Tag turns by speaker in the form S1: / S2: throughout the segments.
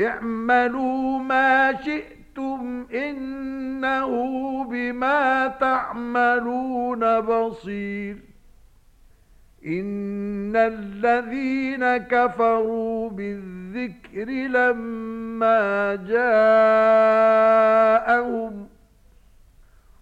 S1: اعملوا ما شئتم إنه بما تعملون بصير. إن الذين كفروا بالذكر لما جاءهم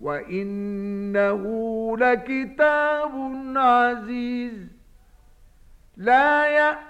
S1: وَإِنَّهُ لَكِتَابٌ عَزِيزٌ. لَا يأمر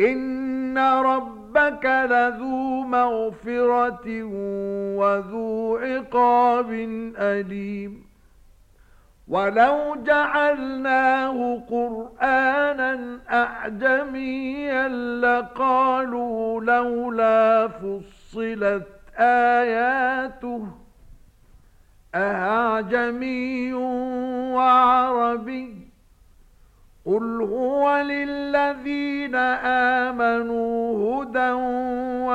S1: ان ربك لذو مغفرة وذو عقاب أليم ولو جعلناه قرآنا أعجميا لقالوا لولا فصلت آياته أعجمي وعربي قل هو للذين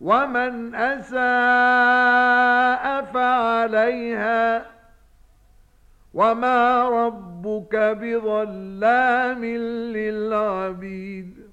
S1: ومن أساء فعليها وما ربك بظلام للعبيد